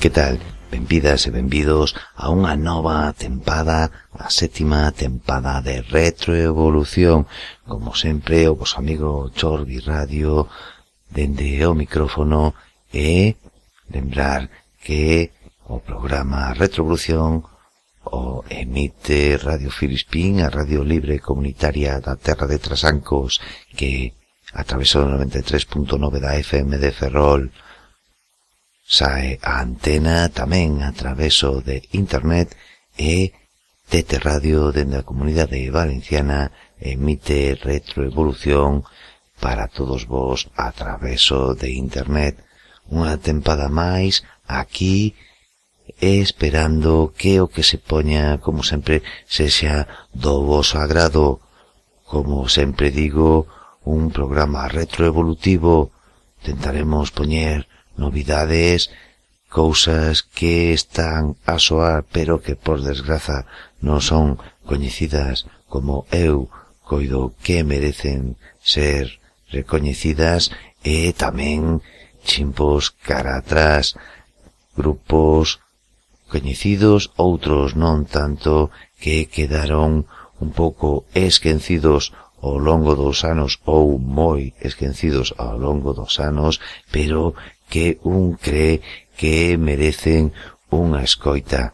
Que tal? Benvidas e benvidos a unha nova tempada, a sétima tempada de retroevolución. Como sempre, o vos amigo Chorbi Radio, dende o micrófono e lembrar que o programa Retroevolución o emite Radio Filispín, a radio libre comunitaria da Terra de Trasancos, que a través 93.9 da FM de Ferrol Sae a antena tamén a traveso de internet e Tete Radio dende a comunidade valenciana emite retroevolución para todos vos a traveso de internet. Unha tempada máis aquí e esperando que o que se poña, como sempre, sexa do vos agrado. Como sempre digo, un programa retroevolutivo. Tentaremos poñer novidades, cousas que están a soar pero que por desgraza non son coñecidas como eu coido que merecen ser recoñecidas e tamén chimpos cara atrás, grupos coñecidos, outros non tanto que quedaron un pouco esquecidos ao longo dos anos ou moi esquecidos ao longo dos anos, pero que un cree que merecen unha escoita.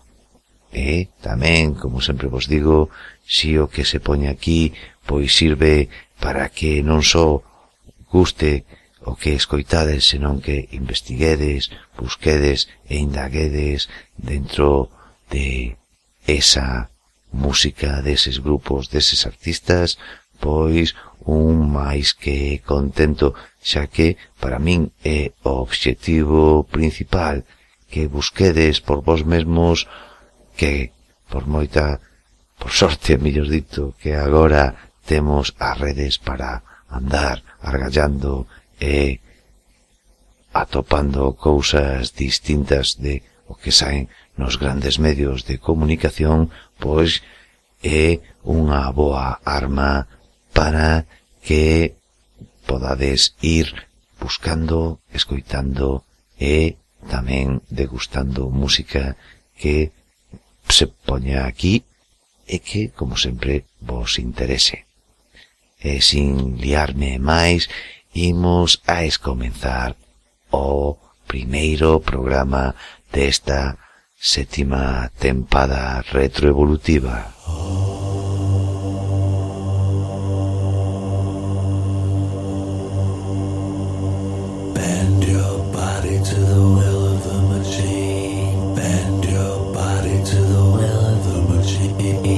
E tamén, como sempre vos digo, si o que se poña aquí pois sirve para que non só guste o que escoitades, senón que investiguedes, busquedes e indaguedes dentro de esa música deses grupos, deses artistas, pois un máis que contento, xa que para min é o obxectivo principal que busquedes por vos mesmos que, por moita, por sorte, mellor dito, que agora temos as redes para andar argallando e atopando cousas distintas de o que saen nos grandes medios de comunicación, pois é unha boa arma para que podades ir buscando, escoitando e tamén degustando música que se poña aquí e que, como sempre, vos interese. E sin liarme máis, imos a escomenzar o primeiro programa desta sétima tempada retroevolutiva. Oh. Bend your body to the will of the machine. Bend your body to the will of the machine.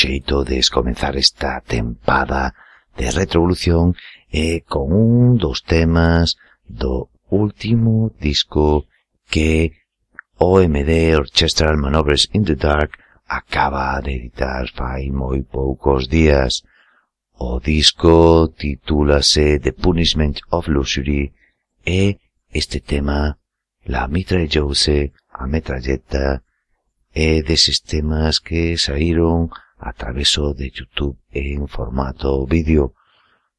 xeito de comenzar esta tempada de retrovolución e con un dos temas do último disco que OMD Orchestral Manoeuvres in the Dark acaba de editar fai moi poucos días. O disco titúlase The Punishment of Luxury e este tema la mitrallouse a metralleta é deses temas que saíron a traveso de YouTube en formato vídeo.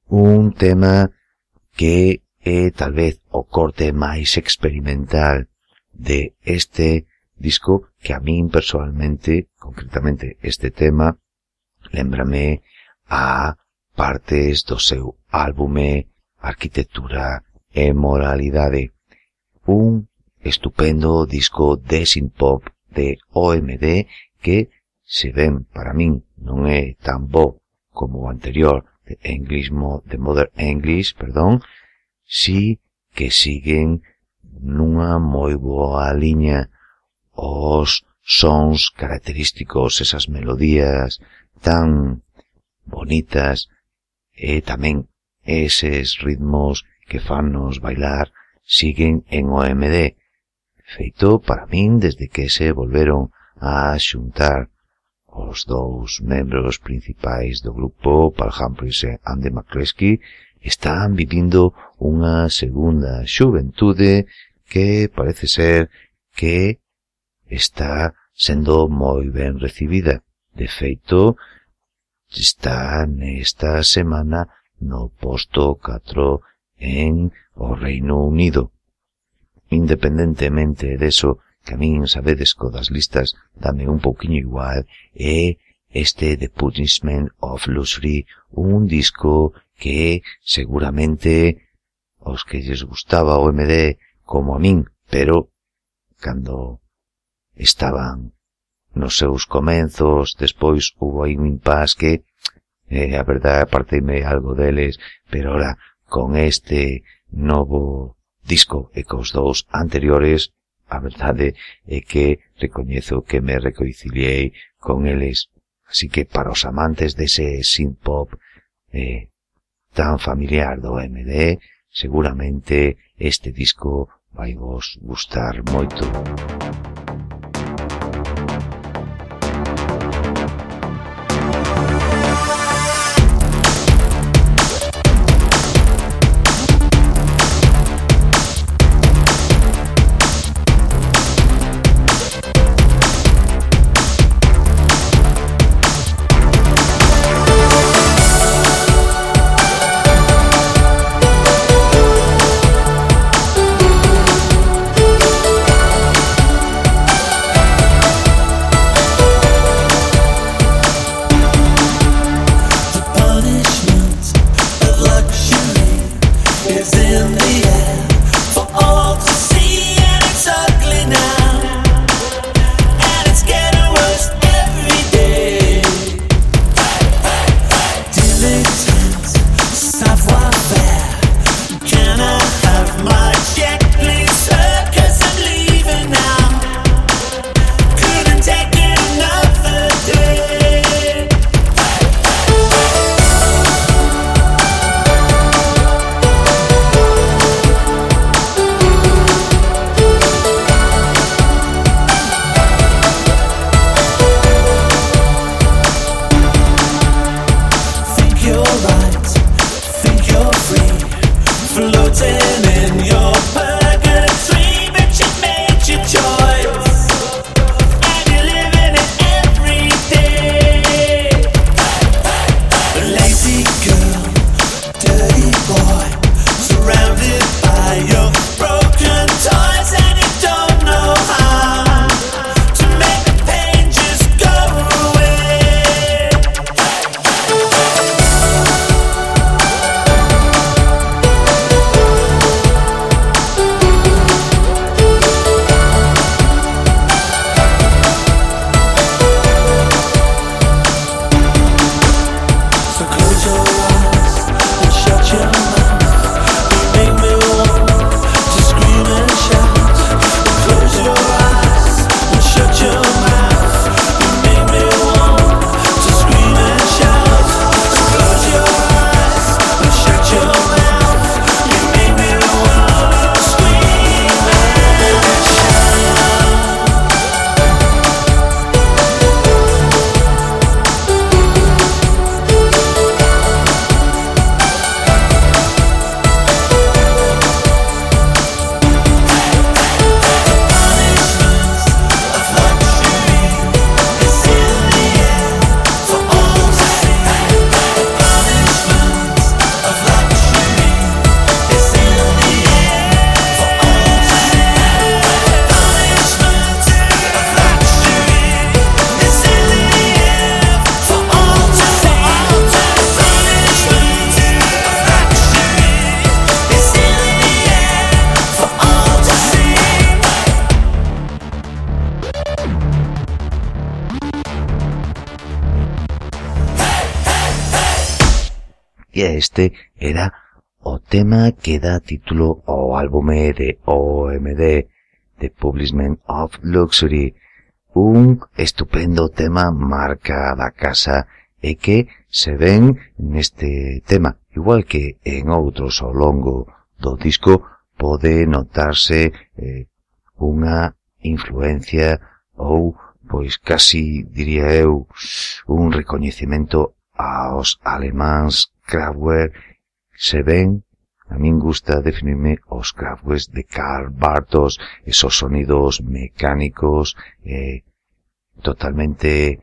Un tema que é tal vez o corte máis experimental de este disco que a min personalmente, concretamente este tema, lembrame a partes do seu álbume Arquitectura e Moralidade. Un estupendo disco de synth-pop de OMD que se ben para min non é tan bo como o anterior de English de Modern English, perdón, si que siguen nunha moi boa liña os sons característicos, esas melodías tan bonitas e tamén eses ritmos que fannos bailar siguen en OMD, feito para min desde que se volveron a xuntar os dous membros principais do grupo, Paul Humphries e Andy McCleskey, están vivindo unha segunda xuventude que parece ser que está sendo moi ben recibida. De feito, está nesta semana no posto 4 en o Reino Unido. Independentemente deso, que a min, sabedes, co das listas dame un pouquiño igual, é este The Punishment of Luxury, un disco que seguramente os que lles gustaba o MD como a min, pero cando estaban nos seus comenzos, despois hubo aí un impas que, eh, a verdade, aparteime algo deles, pero ora con este novo disco e cos dous anteriores, a verdade é que recoñezo que me reconciliei con eles. Así que para os amantes dese synth pop eh, tan familiar do MD, seguramente este disco vai vos gustar moito. Música este era o tema que dá título ao álbume de OMD, The Publishment of Luxury, un estupendo tema marca da casa e que se ven neste tema, igual que en outros ao longo do disco, pode notarse eh, unha influencia ou pois casi, diría eu, un recoñecemento aos alemáns Kraftwerk, se ben, a min gusta definirme os Kraftwerk de Karl Bartos, esos sonidos mecánicos eh, totalmente,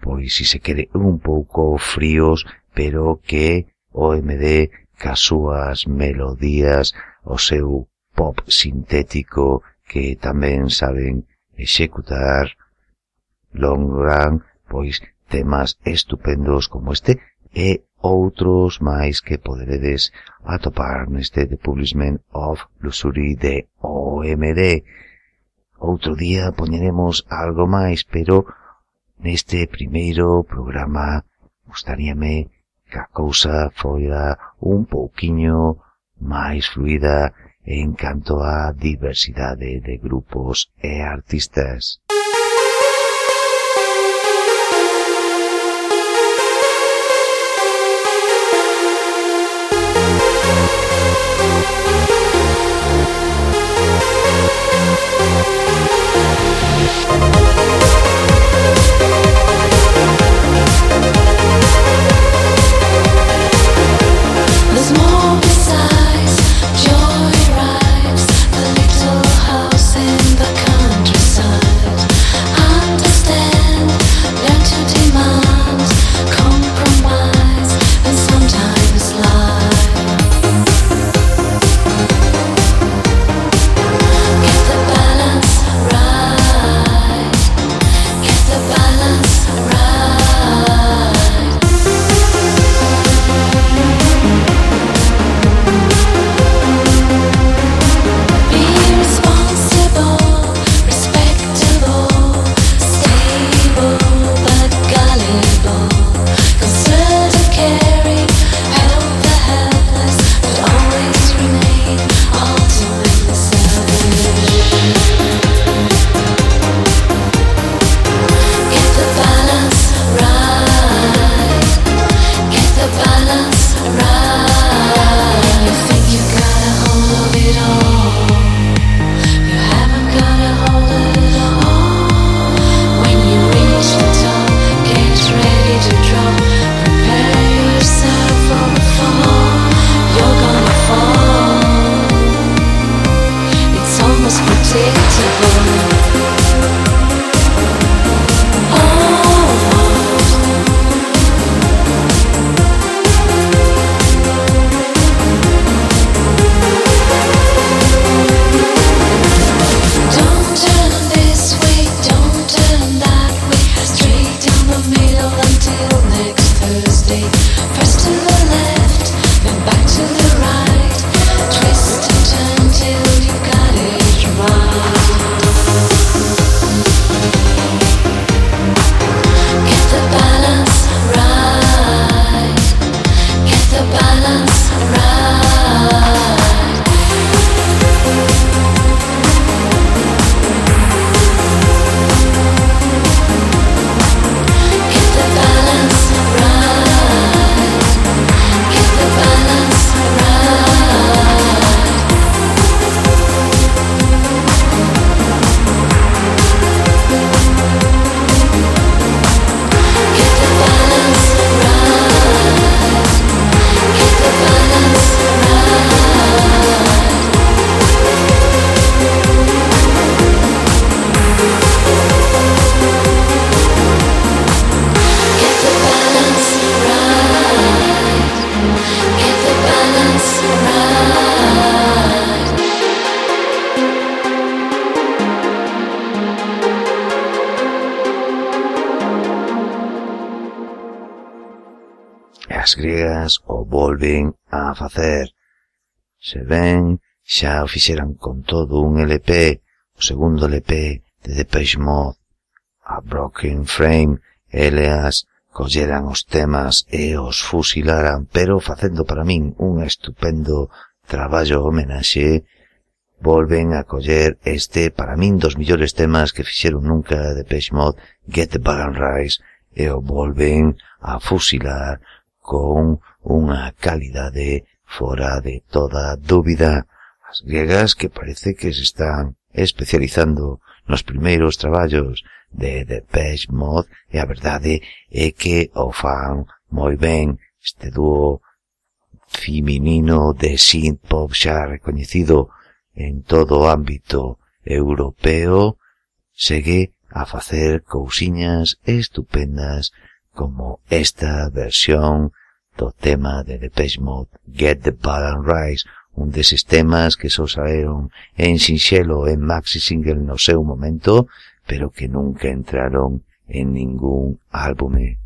pois si se quere, un pouco fríos, pero que o MD cas súas melodías, o seu pop sintético que tamén saben executar Long Run, pois temas estupendos como este e outros máis que poderedes atopar neste The Publishment of Luxury de OMD. Outro día poñeremos algo máis, pero neste primeiro programa gustaríame que a cousa foira un pouquiño máis fluida en canto á diversidade de grupos e artistas. Música ven a facer. Se ven, xa o fixeran con todo un LP, o segundo LP de Depeche Mode, a Broken Frame, eleas colleran os temas e os fusilaran, pero facendo para min un estupendo traballo homenaxe, volven a coller este para min dos millores temas que fixeron nunca de Page Mode, Get the Bag and Rise, e o volven a fusilar con unha calidade fora de toda dúbida. As griegas que parece que se están especializando nos primeiros traballos de Depeche Mode e a verdade é que o fan moi ben este dúo feminino de synth pop xa recoñecido en todo o ámbito europeo segue a facer cousiñas estupendas como esta versión do tema de Depeche Mode Get the Ball and Rise, un deses temas que só saeron en sinxelo en maxi single no seu momento, pero que nunca entraron en ningún álbume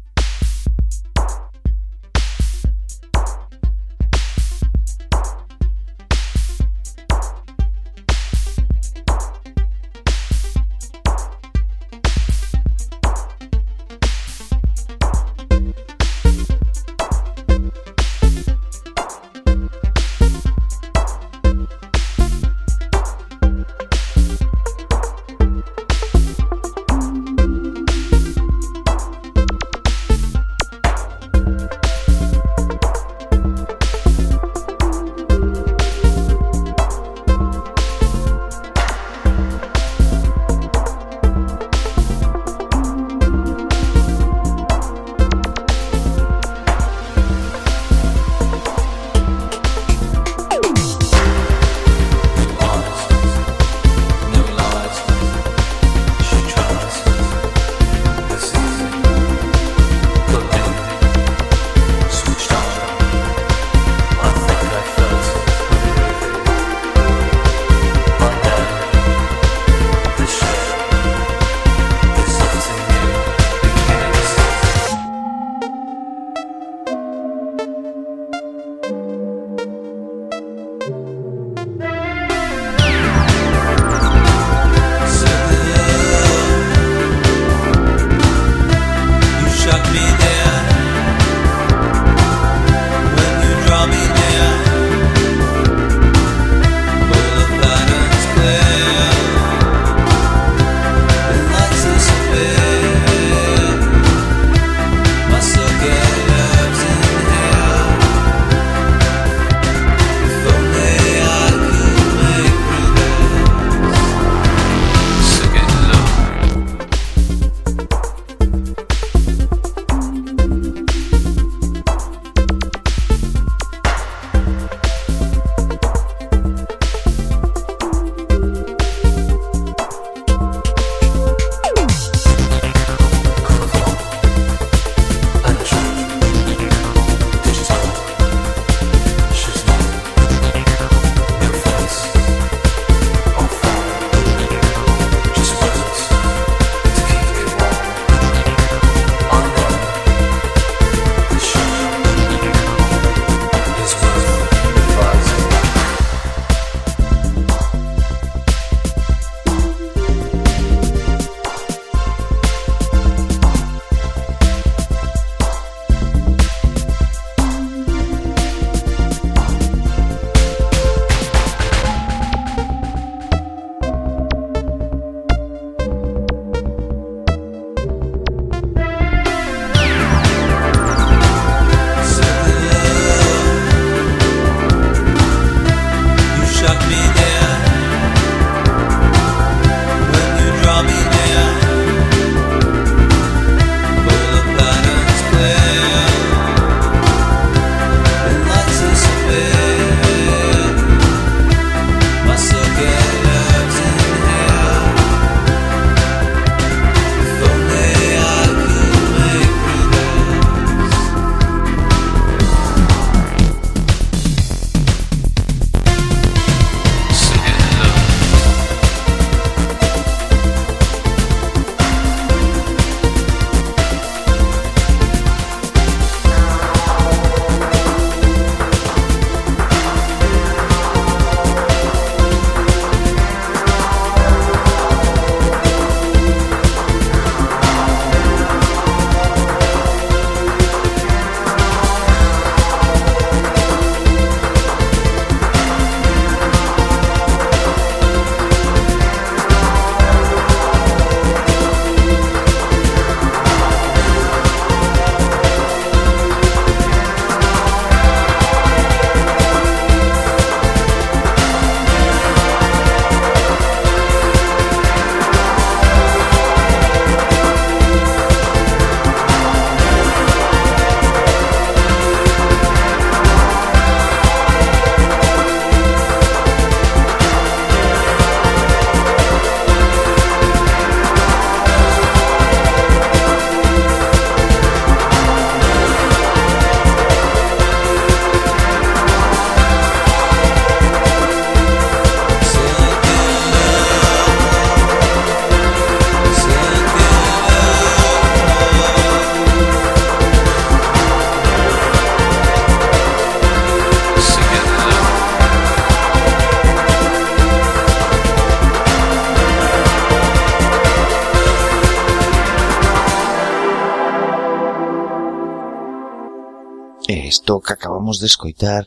Isto que acabamos de escoitar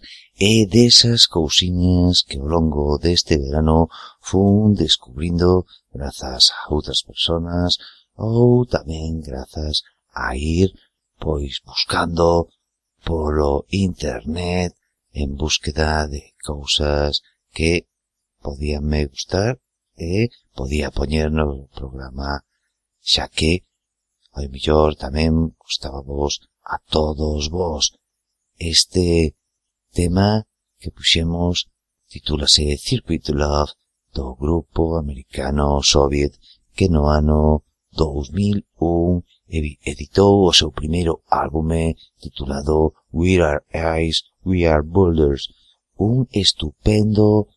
é desas cousiñas que ao longo deste verano fun descubrindo grazas a outras personas ou tamén grazas a ir pois buscando polo internet en búsqueda de cousas que podían me gustar e podía poñer no programa xa que ao mellor tamén gustábamos a todos vos este tema que puxemos titúlase Circuit Love do grupo americano Soviet que no ano 2001 editou o seu primeiro álbume titulado We Are Ice, We Are Boulders, un estupendo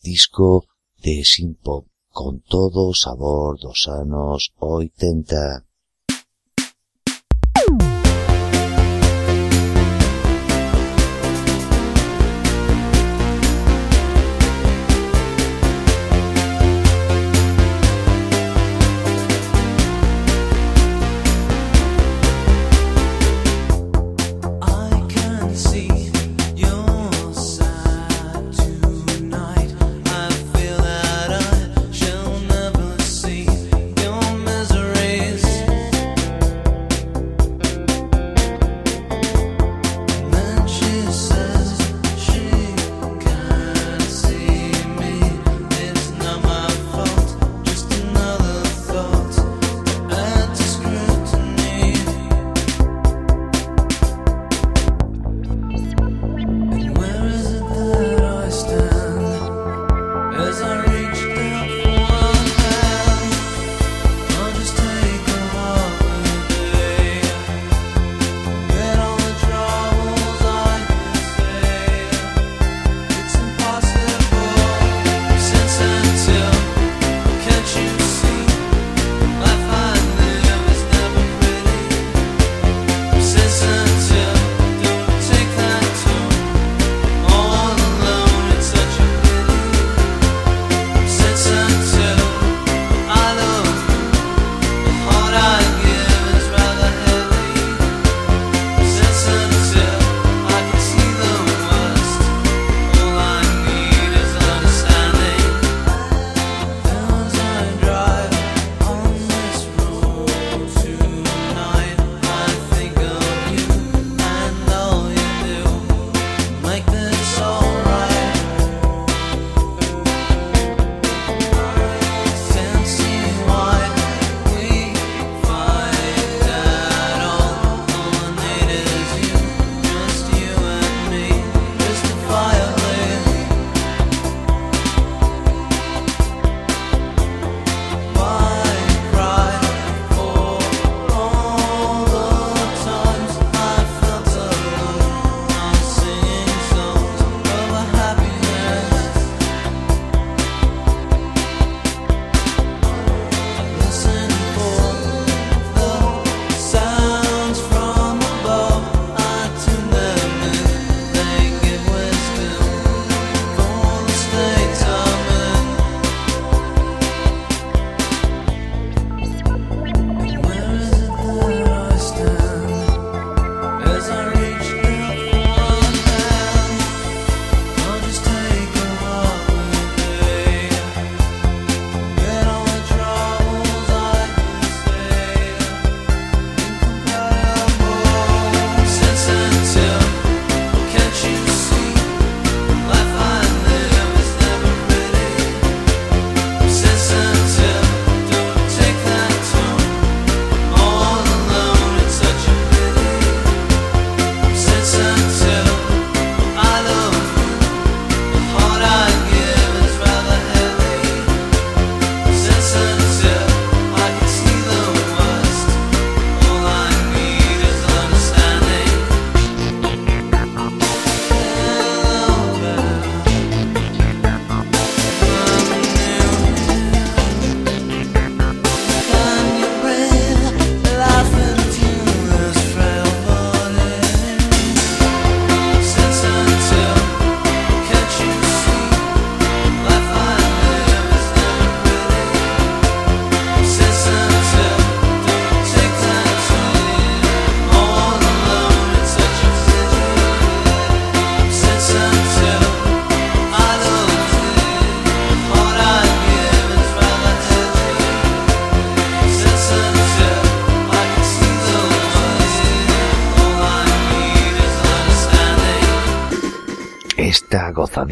disco de synth-pop con todo o sabor dos anos 80.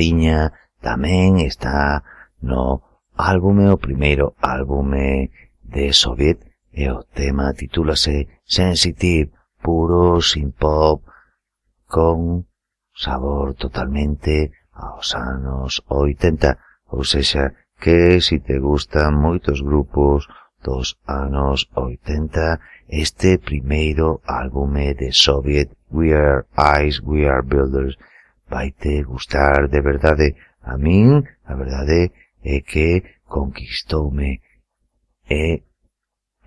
Sardiña tamén está no álbume, o primeiro álbume de Soviet, e o tema titúlase Sensitive, puro sin pop, con sabor totalmente aos anos 80, ou sexa, que si te gustan moitos grupos dos anos 80, este primeiro álbume de Soviet, We Are Eyes, We Are Builders, vaite gustar de verdade. A min, a verdade, é que conquistoume e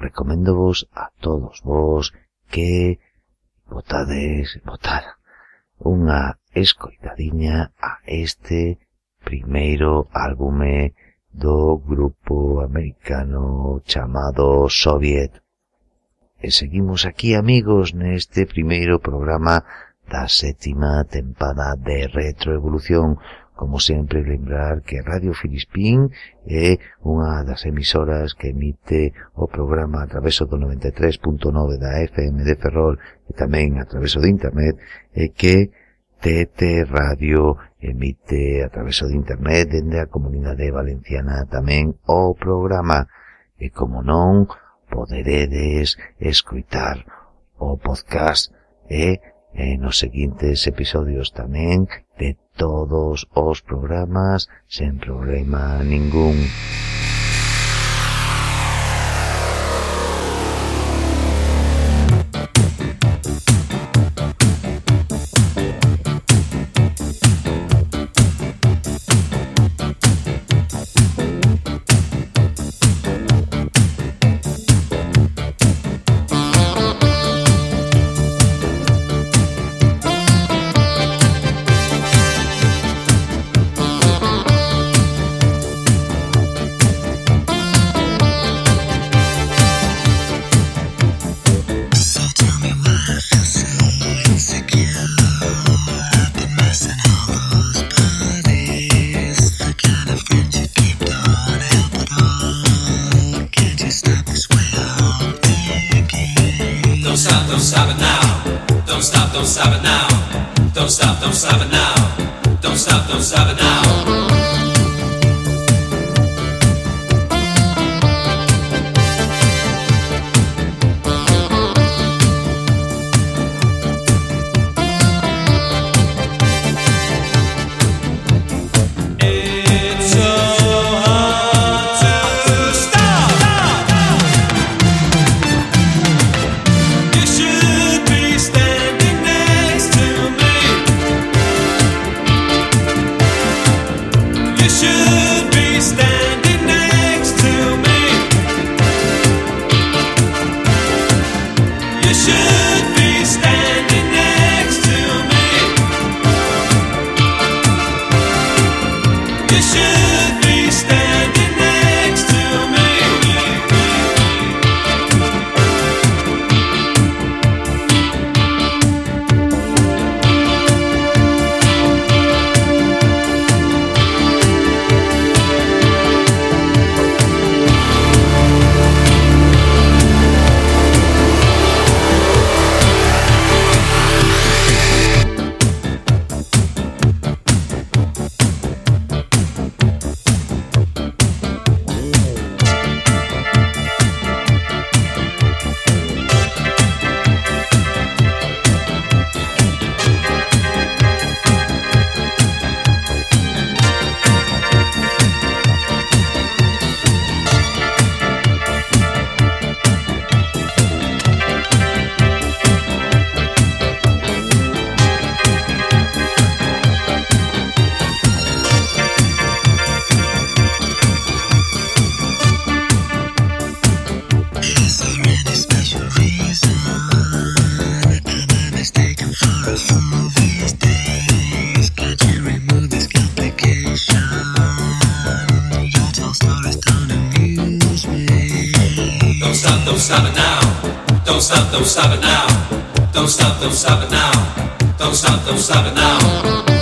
recomendo vos a todos vos que votades, votar unha escoitadiña a este primeiro álbume do grupo americano chamado Soviet. E seguimos aquí, amigos, neste primeiro programa da sétima tempada de retroevolución. Como sempre, lembrar que Radio Filispín é unha das emisoras que emite o programa a través do 93.9 da FM de Ferrol e tamén a través do Internet e que TT Radio emite a través do Internet dende a Comunidade Valenciana tamén o programa e como non poderedes escoitar o podcast e e nos seguintes episodios tamén de todos os programas sen problema ningún. Now. Don't stop, don't stop it now.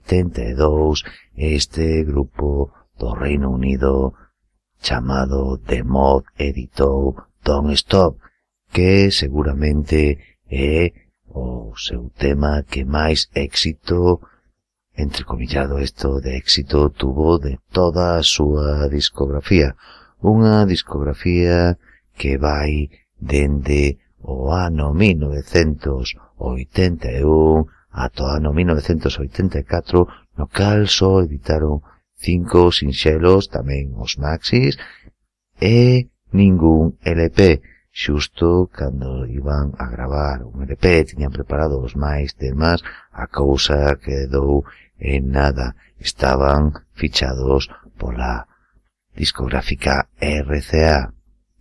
82 este grupo do Reino Unido chamado The Mod editou Don't Stop, que seguramente é o seu tema que máis éxito, entrecomillado isto de éxito, tuvo de toda a súa discografía. Unha discografía que vai dende o ano 1981 ata o ano 1984, no cal só editaron cinco sinxelos, tamén os maxis, e ningún LP, xusto cando iban a gravar un LP, tiñan preparado os máis temas, a cousa quedou en nada, estaban fichados pola discográfica RCA.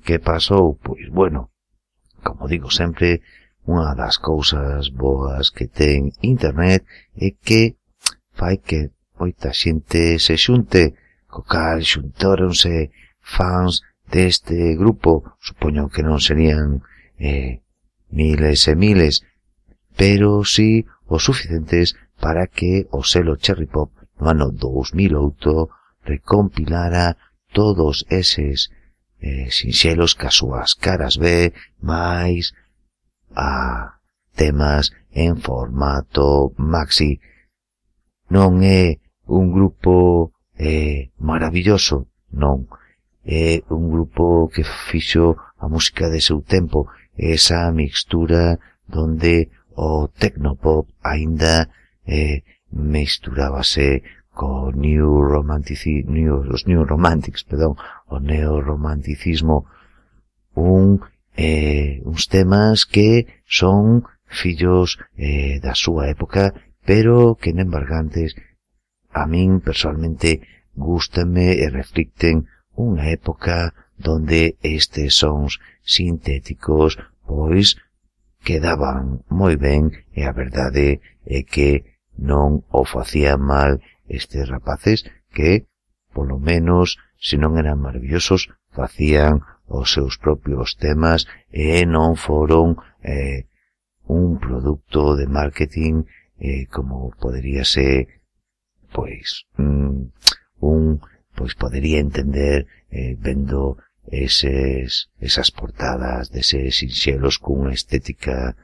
Que pasou? Pois bueno, como digo sempre, unha das cousas boas que ten internet é que fai que moita xente se xunte, co cal xuntóronse fans deste grupo, supoño que non serían eh, miles e miles, pero sí o suficientes para que o selo Cherry Pop no ano 2008 recompilara todos eses eh, sinxelos que as súas caras ve máis a temas en formato maxi. Non é un grupo eh, maravilloso, non. É un grupo que fixo a música de seu tempo, esa mixtura donde o tecnopop aínda eh, misturábase co new romantici, new, os new romantics, perdón, o neoromanticismo, un eh, uns temas que son fillos eh, da súa época, pero que non embargantes a min personalmente gústame e reflicten unha época donde estes sons sintéticos pois quedaban moi ben e a verdade é que non o facían mal estes rapaces que, polo menos, se non eran maravillosos, facían os seus propios temas e non foron eh, un produto de marketing eh, como podería ser pois mm, un pois podería entender eh, vendo eses, esas portadas deses sinxelos cunha estética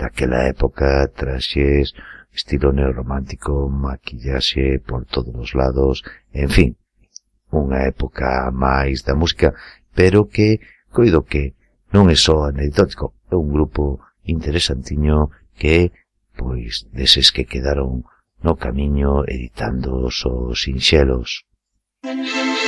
daquela época traxes estilo neorromántico, maquillaxe por todos os lados, en fin, unha época máis da música pero que coido que non é só anecdótico, é un grupo interesantiño que pois deses que quedaron no camiño editando os sinxelos. Música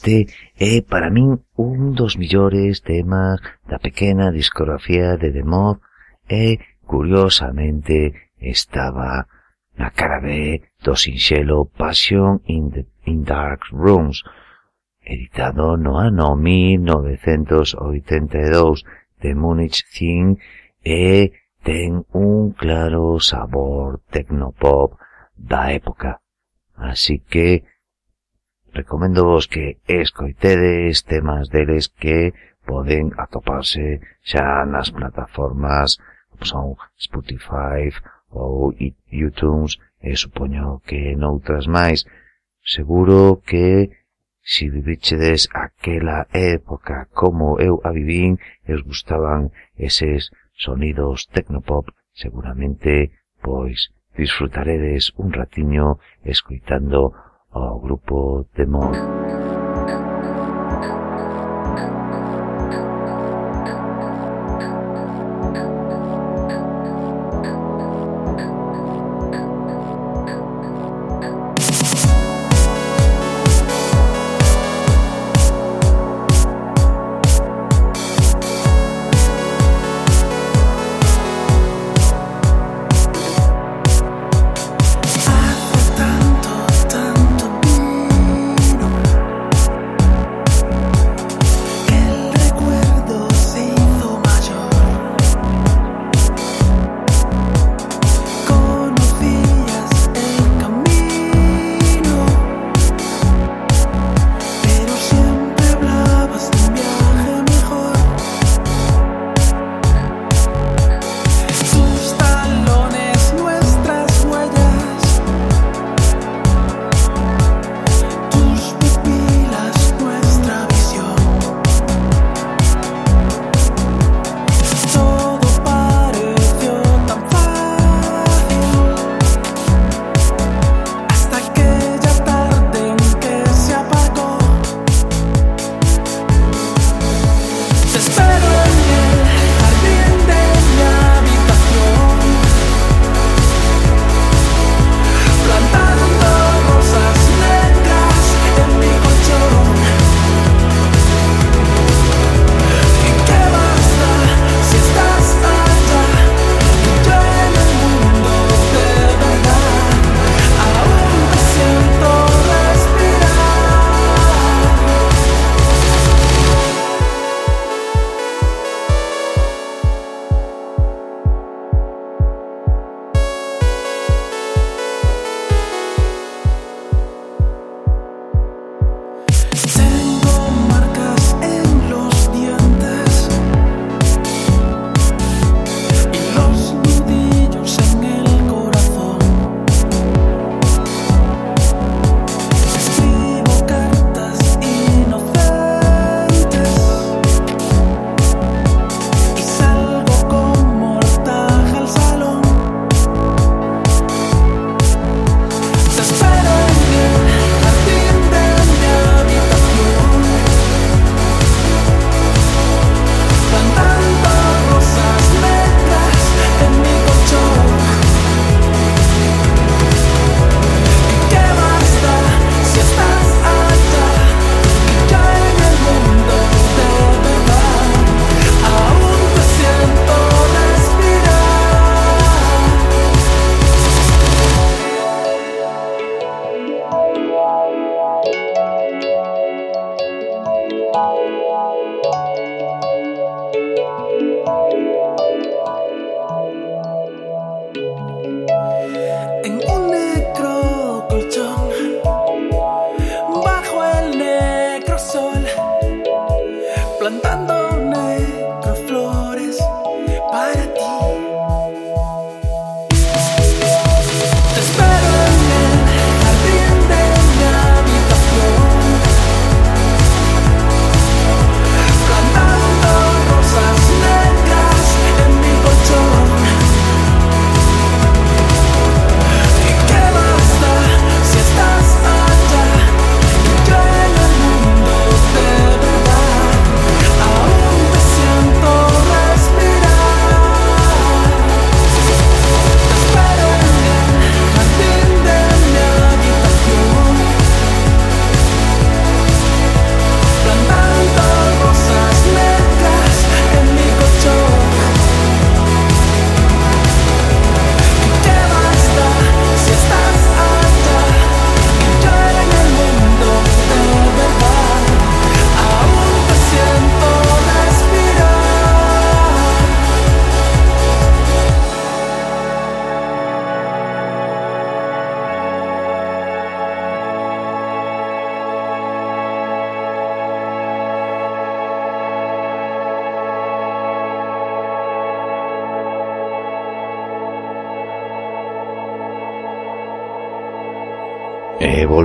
Este é para min un dos millores temas da pequena discografía de The Mob e, curiosamente, estaba na cara B do sinxelo Passion in, the, in Dark Rooms, editado no ano 1982 de Munich Thing e eh, ten un claro sabor tecnopop da época. Así que Recomendo vos que escoitedes temas deles que poden atoparse xa nas plataformas como son Spotify ou iTunes e supoño que noutras máis. Seguro que se si vivichedes aquela época como eu a vivín e os gustaban eses sonidos tecnopop, seguramente pois disfrutaredes un ratiño escoitando ao grupo Temor.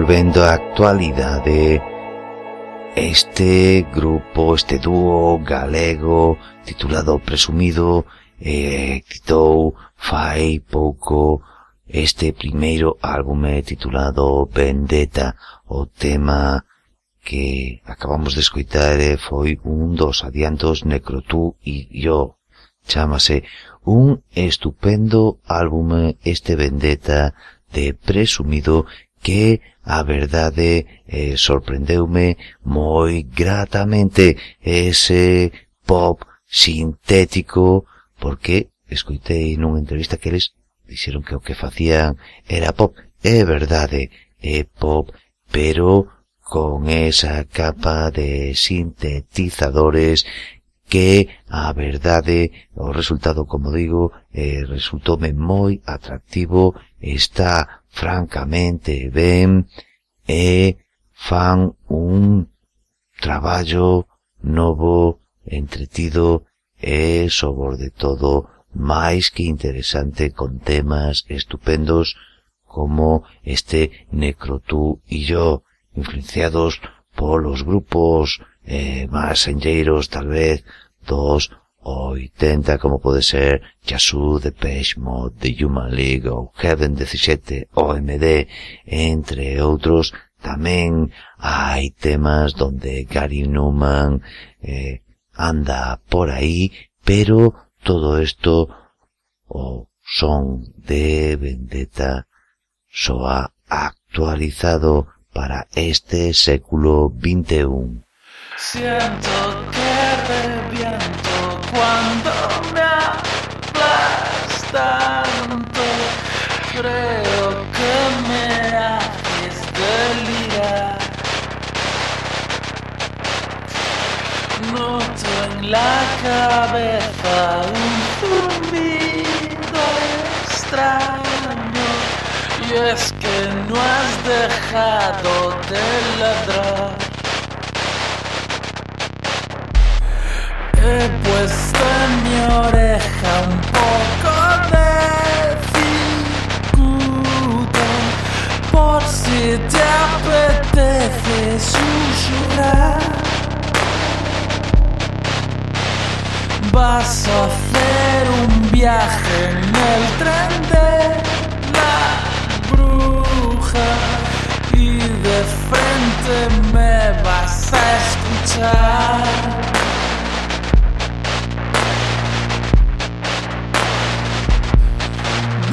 volvendo á actualidade, este grupo, este dúo galego titulado Presumido eh, editou fai pouco este primeiro álbume titulado Vendetta, o tema que acabamos de escoitar eh, foi un dos adiantos Necrotú e yo. Chámase un estupendo álbume este Vendetta de Presumido que A verdade eh, sorprendeume moi gratamente ese pop sintético porque escoitei nunha entrevista que eles dixeron que o que facían era pop. É verdade, é pop, pero con esa capa de sintetizadores que a verdade, o resultado, como digo, eh, resultoume moi atractivo, está francamente ben e fan un traballo novo, entretido e, sobre todo, máis que interesante con temas estupendos como este Necrotú e yo, influenciados polos grupos eh, máis senlleiros, tal vez, dos 80 como pode ser Yasu, Depeche Mode, The Human League ou Heaven 17, OMD, entre outros, tamén hai temas donde Gary Newman eh, anda por aí, pero todo isto o son de vendetta soa actualizado para este século XXI. Siento que reviento cuando me hablas tanto. Creo que me haces delirar. Noto en la cabeza un zumbido extraño. Y es que no has dejado de ladrar. He puesto en mi oreja un poco de cicuta por si te apetece susurrar. Vas a hacer un viaje en el tren de la bruja y de frente me vas a escuchar.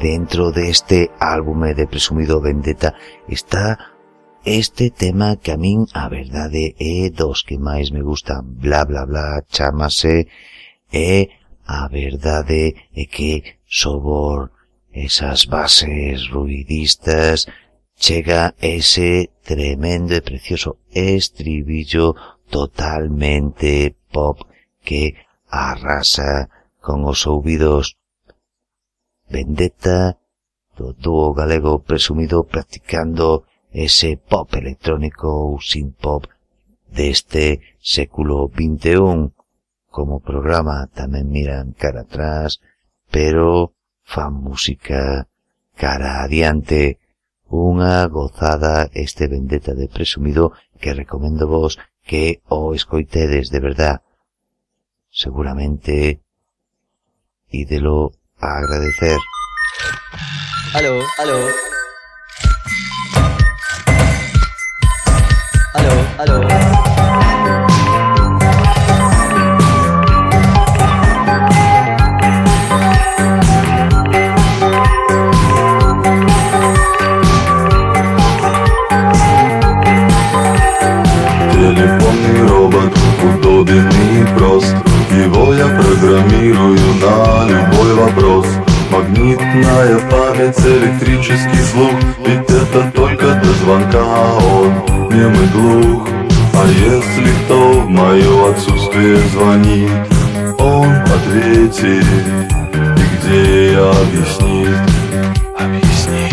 dentro deste álbume de Presumido Vendetta está este tema que a min a verdade é dos que máis me gustan. Bla, bla, bla, chamase e a verdade é que sobor esas bases ruidistas chega ese tremendo e precioso estribillo totalmente pop que arrasa con os ouvidos Vendetta do dúo galego presumido practicando ese pop electrónico ou sin pop deste século XXI. Como programa tamén miran cara atrás, pero fan música cara adiante. Unha gozada este vendetta de presumido que recomendo vos que o escoitedes de verdad. Seguramente ídelo a agradecer. Aló, aló. Aló, aló. Программирую на любой вопрос. Магнитная память, электрический слух Ведь это только до звонка он. Немый глух А если кто в мое отсутствие звонит Он ответит. И где я объяснит? Объяснит.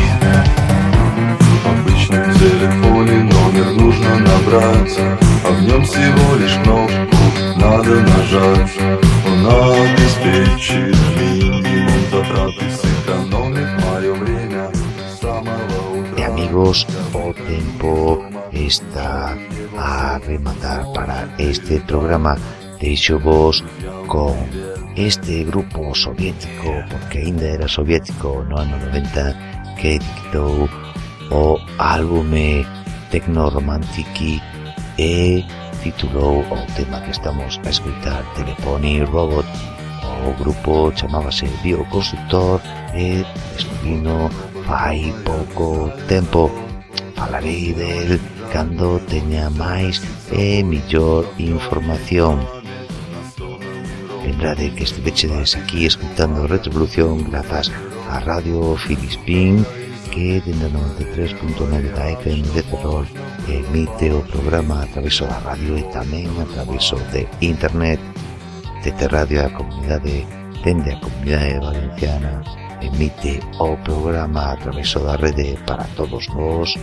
Обычном телефоне номер нужно набрать А в нем всего лишь кнопку надо нажать Он обеспечит минимум затрат и сэкономит мое время с самого утра E amigos, o tempo está a rematar para este programa. Deixo vos con este grupo soviético, porque ainda era soviético no ano 90, que dictou o álbume Tecno Romantiki e titulou o tema que estamos a escutar Telepony Robot o grupo chamábase Bioconstructor e estuvino fai pouco tempo. Falarei del cando teña máis e millor información. Lembrade que estivechedes aquí escutando Retrovolución grazas a Radio Filispín que é dende 93.9 da FM de Ferrol que emite o programa a través da radio e tamén a través de internet. Tete Radio a comunidade, dende a comunidade valenciana, emite o programa a través da rede para todos nós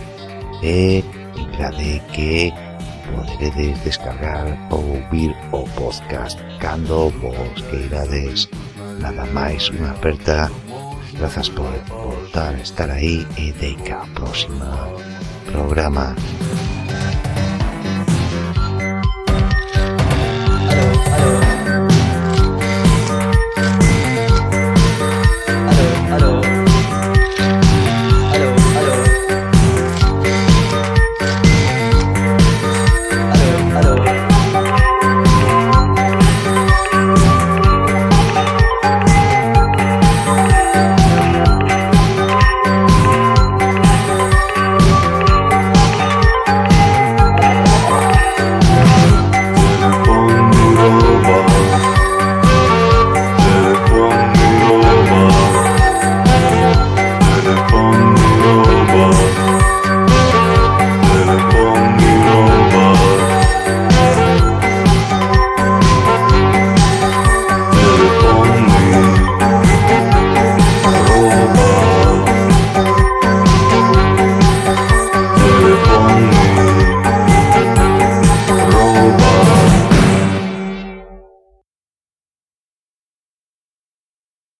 e eh, lembrade que poderedes descargar ou ouvir o podcast cando vos queirades. Nada máis unha aperta Gracias por, por estar ahí y de cada próximo programa.